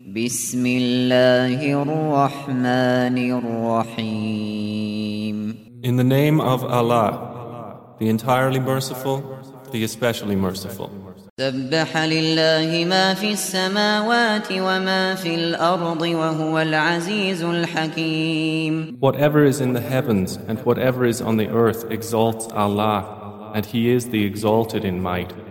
بسم الله الرحمن الرحيم In the name of Allah, the entirely merciful, the especially merciful. سبح لله ما في السماوات وما في الأرض وهو العزيز الحكيم Whatever is in the heavens and whatever is on the earth exalts Allah, and He is the exalted in might,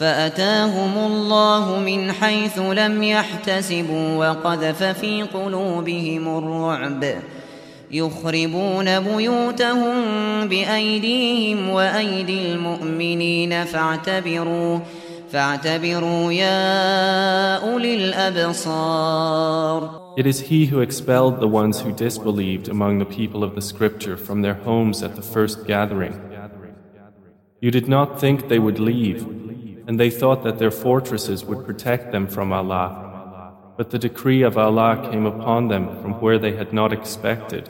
فأتاهم الله من حيث لم يحتسبوا وقذف في قلوبهم الرعب يخربون بيوتهم بأيديهم وأيدي المؤمنين فاعتبروا فاعتبروا يا أولي الأبصار It is He who expelled the ones who disbelieved among the people of the Scripture from their homes at the first gathering. You did not think they would leave, and they thought that their fortresses would protect them from Allah. But the decree of Allah came upon them from where they had not expected,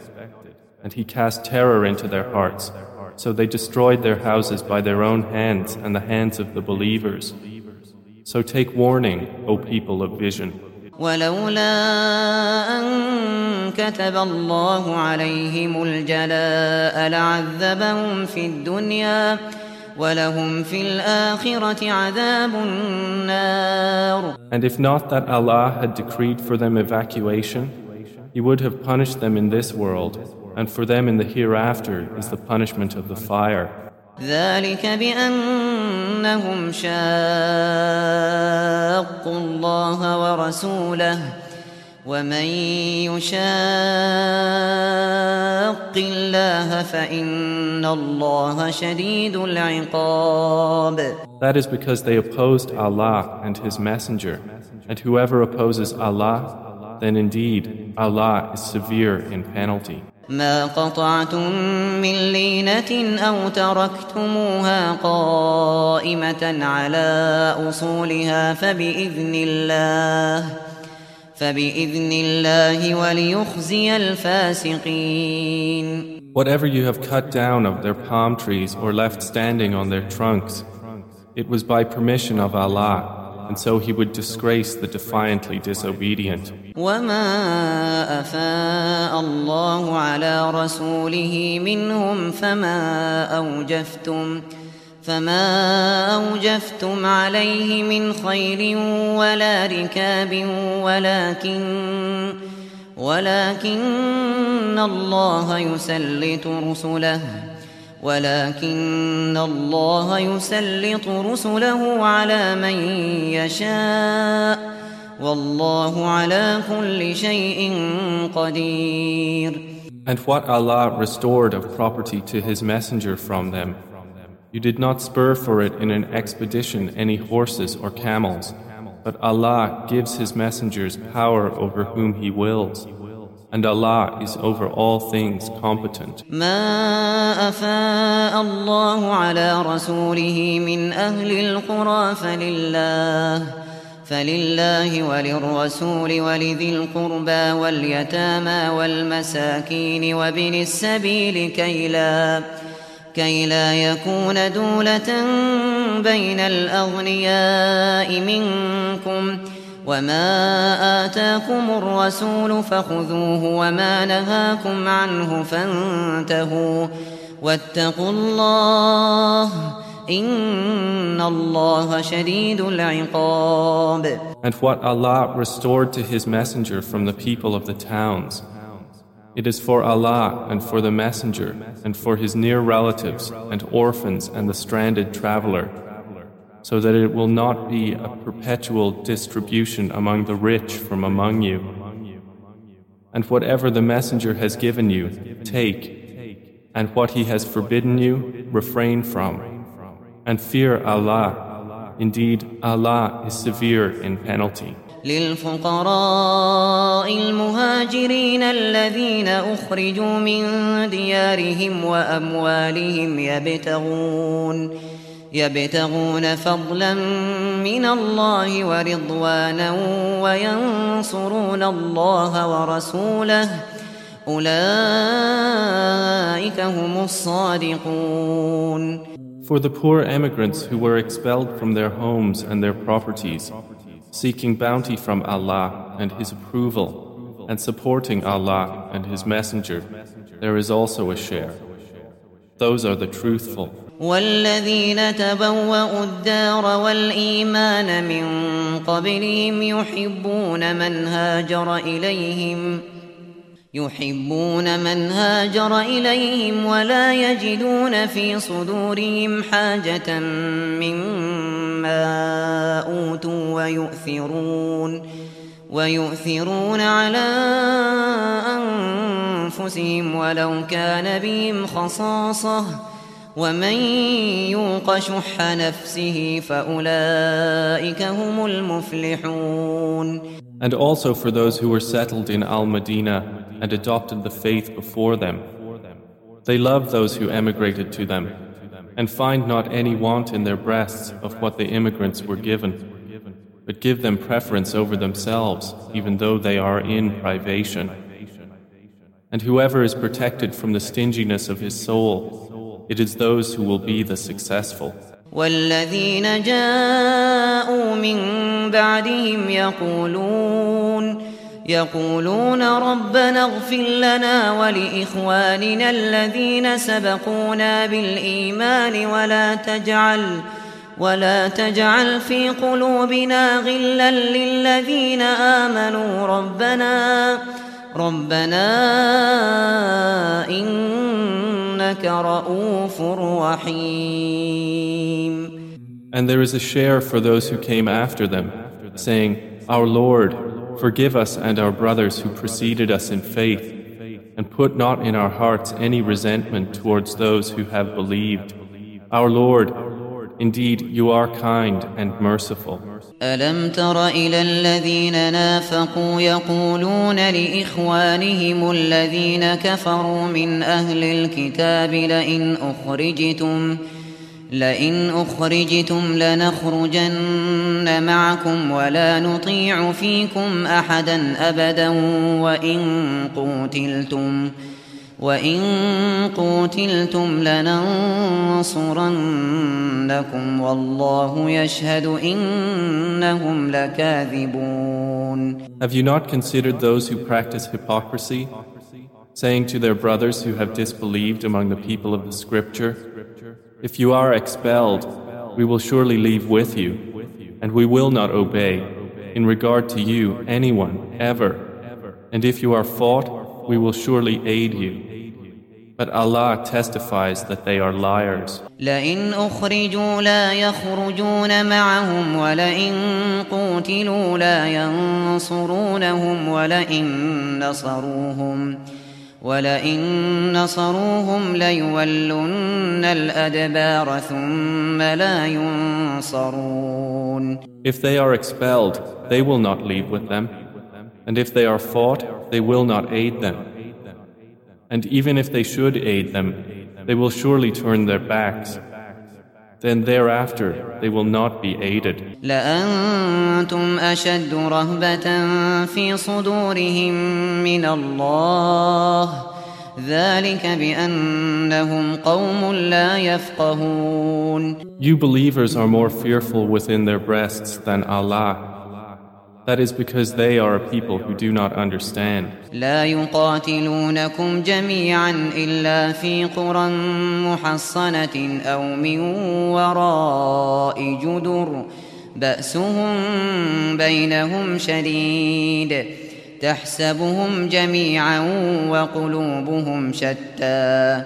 and He cast terror into their hearts. So they destroyed their houses by their own hands and the hands of the believers. So take warning, O people of vision. ولولا أن كتب الله عليهم الجلاء لعذبهم في الدنيا ولهم في الآخرة عذاب النار And if not that Allah had decreed for them evacuation, He would have punished them in this world, and for them in the hereafter is the punishment of the fire. ذلك بأنهم شاقوا الله ورسوله ومن يشاق الله فإن الله شديد العقاب That is because they opposed Allah and His Messenger, and whoever opposes Allah, then indeed Allah is severe in penalty. ما قطعتم من لينة أو تركتموها قائمة على أصولها فبإذن الله فبإذن الله وليخزي الفاسقين Whatever you have cut down of their palm trees or left standing on their trunks, it was by permission of Allah, and so He would disgrace the defiantly disobedient. وما أفاء الله على رسوله منهم فما أوجفتم فما أوجفتم عليه من خيل ولا ركاب ولكن ولكن الله يسلط رسله ولكن الله يسلط رسله على من يشاء والله على كل شيء قدير And what Allah restored of property to His Messenger from them, you did not spur for it in an expedition any horses or camels, but Allah gives His messengers power over whom He wills, and Allah is over all things competent. ما أفاء الله على رسوله من أهل القرى فلله فلله وللرسول ولذي القربى واليتامى والمساكين وابن السبيل كي لا كي لا يكون دولة بين الأغنياء منكم وما آتاكم الرسول فخذوه وما نهاكم عنه فانتهوا واتقوا الله إن الله شديد العقاب And what Allah restored to His Messenger from the people of the towns, it is for Allah and for the Messenger and for His near relatives and orphans and the stranded traveler, so that it will not be a perpetual distribution among the rich from among you. And whatever the Messenger has given you, take, and what He has forbidden you, refrain from. And fear Allah. Indeed, Allah is severe in penalty. للفقراء المهاجرين الذين أخرجوا من ديارهم وأموالهم يبتغون يبتغون فضلا من الله ورضوانا وينصرون الله ورسوله. أولئك هم الصادقون. For the poor emigrants who were expelled from their homes and their properties, seeking bounty from Allah and His approval, and supporting Allah and His Messenger, there is also a share. Those are the truthful. والذين تبوأوا الدار والإيمان من قبلهم يحبون من هاجر إليهم يحبون من هاجر إليهم ولا يجدون في صدورهم حاجة مما أوتوا ويؤثرون ويؤثرون على أنفسهم ولو كان بهم خصاصة ومن يوق شح نفسه فأولئك هم المفلحون And also for those who were settled in Al-Madinah and adopted the faith before them. They love those who emigrated to them and find not any want in their breasts of what the immigrants were given, but give them preference over themselves, even though they are in privation. And whoever is protected from the stinginess of his soul, it is those who will be the successful. والذين جاءوا من بعدهم يقولون يقولون ربنا اغفر لنا ولإخواننا الذين سبقونا بالإيمان ولا تجعل ولا تجعل في قلوبنا غلا للذين آمنوا ربنا ربنا إنك رؤوف رحيم. And there is a share for those who came after them, saying, Our Lord, Forgive us and our brothers who preceded us in faith, and put not in our hearts any resentment towards those who have believed. Our Lord, indeed you are kind and merciful. ألم تر إلى الذين نافقوا يقولون لإخوانهم الذين كفروا من أهل الكتاب لئن أخرجتم ۖ لئن أخرجتم لنخرجن معكم ولا نطيع فيكم أحدا أبدا وإن قوتلتم وإن قوتلتم لننصرنكم والله يشهد إنهم لكاذبون Have you not considered those who practice hypocrisy, saying to their brothers who have disbelieved among the people of the scripture, If you are expelled, we will surely leave with you, and we will not obey, in regard to you, anyone, ever. And if you are fought, we will surely aid you. But Allah testifies that they are liars. لئن أخرجوا لا يخرجون معهم ولئن قوتلوا لا ينصرونهم ولئن نصروهم ولئن نصروهم ليولن الأدبار ثم لا ينصرون If they are expelled, they will not leave with them. And if they are fought, they will not aid them. And even if they should aid them, they will surely turn their backs then thereafter they will not be aided. لأنتم أشد رهبة في صدورهم من الله ذلك بأنهم قوم لا يفقهون You believers are more fearful within their breasts than Allah That is because they are a people who do not understand. لا يقاتلونكم جميعا إلا في قرى محصنة أو من وراء جدر بأسهم بينهم شديد تحسبهم جميعا وقلوبهم شتى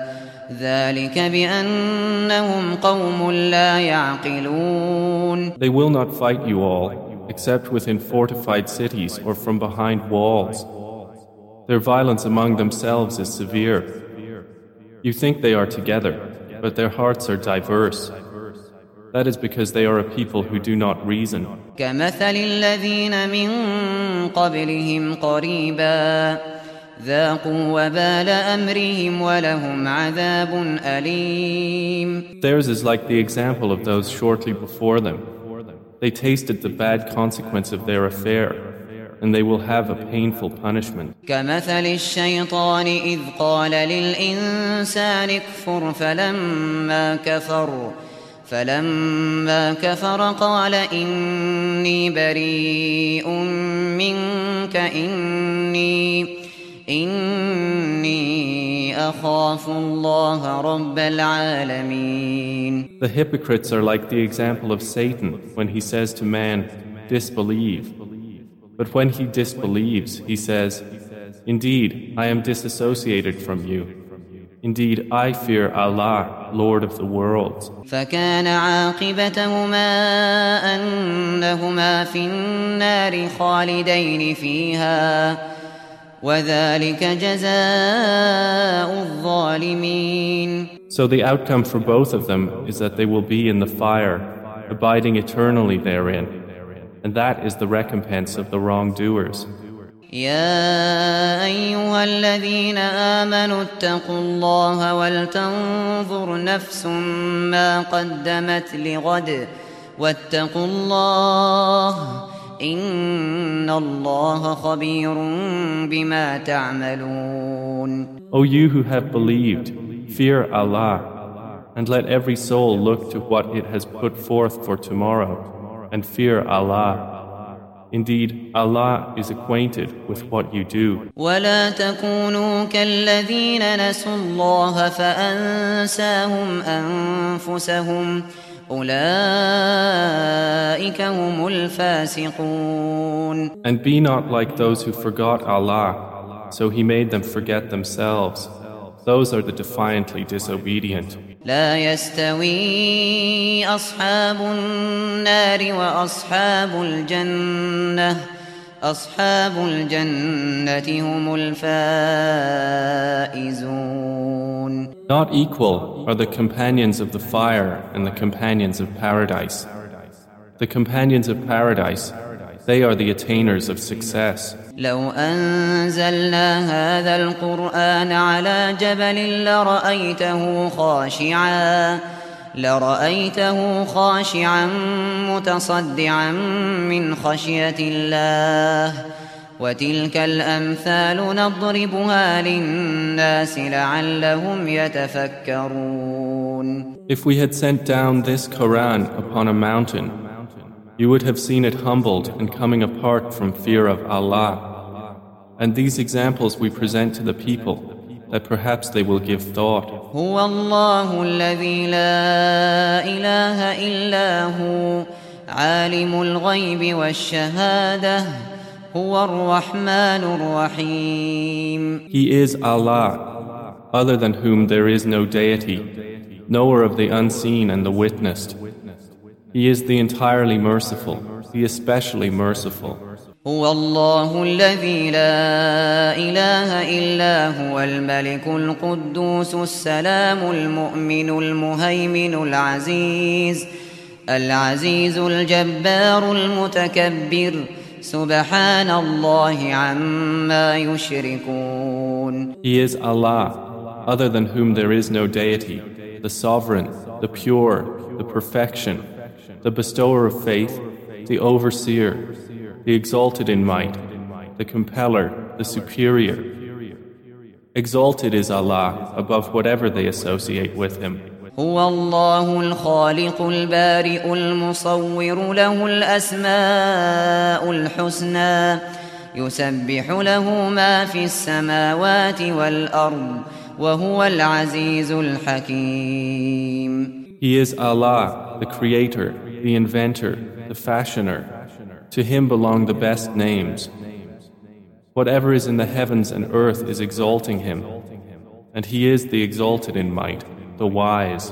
ذلك بأنهم قوم لا يعقلون They will not fight you all except within fortified cities or from behind walls. Their violence among themselves is severe. You think they are together, but their hearts are diverse. That is because they are a people who do not reason. كمثل الذين من قبلهم قريبا ذاقوا وبال أمرهم ولهم عذاب أليم Theirs is like the example of those shortly before them. They tasted the bad consequence of their affair, and they will have a painful punishment. كمثل الشيطان إذ قال للإنسان اكفر فلما كفر فلما كفر قال إني بريء منك إني إني The hypocrites are like the example of Satan when he says to man, disbelieve. But when he disbelieves, he says, Indeed, I am disassociated from you. Indeed, I fear Allah, Lord of the worlds. فكان عاقبتهما أنهما في النار خالدين فيها وذلك جزاء الظالمين So the outcome for both of them is that they will be in the fire, abiding eternally therein. And that is the recompense of the wrongdoers. يا أيها الذين آمنوا اتقوا الله ولتنظر نفس ما قدمت لغد واتقوا الله إن الله خبير بما تعملون O you who have believed, fear Allah, and let every soul look to what it has put forth for tomorrow, and fear Allah. Indeed, Allah is acquainted with what you do. ولا تكونوا كالذين نسوا الله فأنساهم أنفسهم أولئك هم الفاسقون And be not like those who forgot Allah, so He made them forget themselves. Those are the defiantly disobedient. لا يستوي أصحاب النار وأصحاب الجنة أصحاب الجنة هم الفائزون Not equal are the companions of the fire and the companions of paradise. The companions of paradise, they are the attainers of success. لو أنزلنا هذا القرآن على جبل لرأيته خاشعا لرأيته خاشعا متصدعا من خشية الله وتلك الأمثال نضربها للناس لعلهم يتفكرون If we had sent down this Quran upon a mountain, you would have seen it humbled and coming apart from fear of Allah. And these examples we present to the people, that perhaps they will give thought. هو الله الذي لا إله إلا هو عالم الغيب والشهادة هو الرحمن الرحيم He is Allah, other than whom there is no deity, knower of the unseen and the witnessed. He is the entirely merciful, the especially merciful. هو الله الذي لا إله إلا هو الملك القدوس السلام المؤمن المهيمن العزيز العزيز الجبار المتكبر سبحان الله عما يشركون He is Allah, other than whom there is no deity, the sovereign, the pure, the perfection, the bestower of faith, the overseer, the exalted in might, the compeller, the superior. Exalted is Allah above whatever they associate with Him. هو الله الخالق البارئ المصور له الأسماء الحسنى يسبح له ما في السماوات والأرض وهو العزيز الحكيم He is Allah, the Creator, the Inventor, the Fashioner. To Him belong the best names. Whatever is in the heavens and earth is exalting Him, and He is the exalted in might, the wise.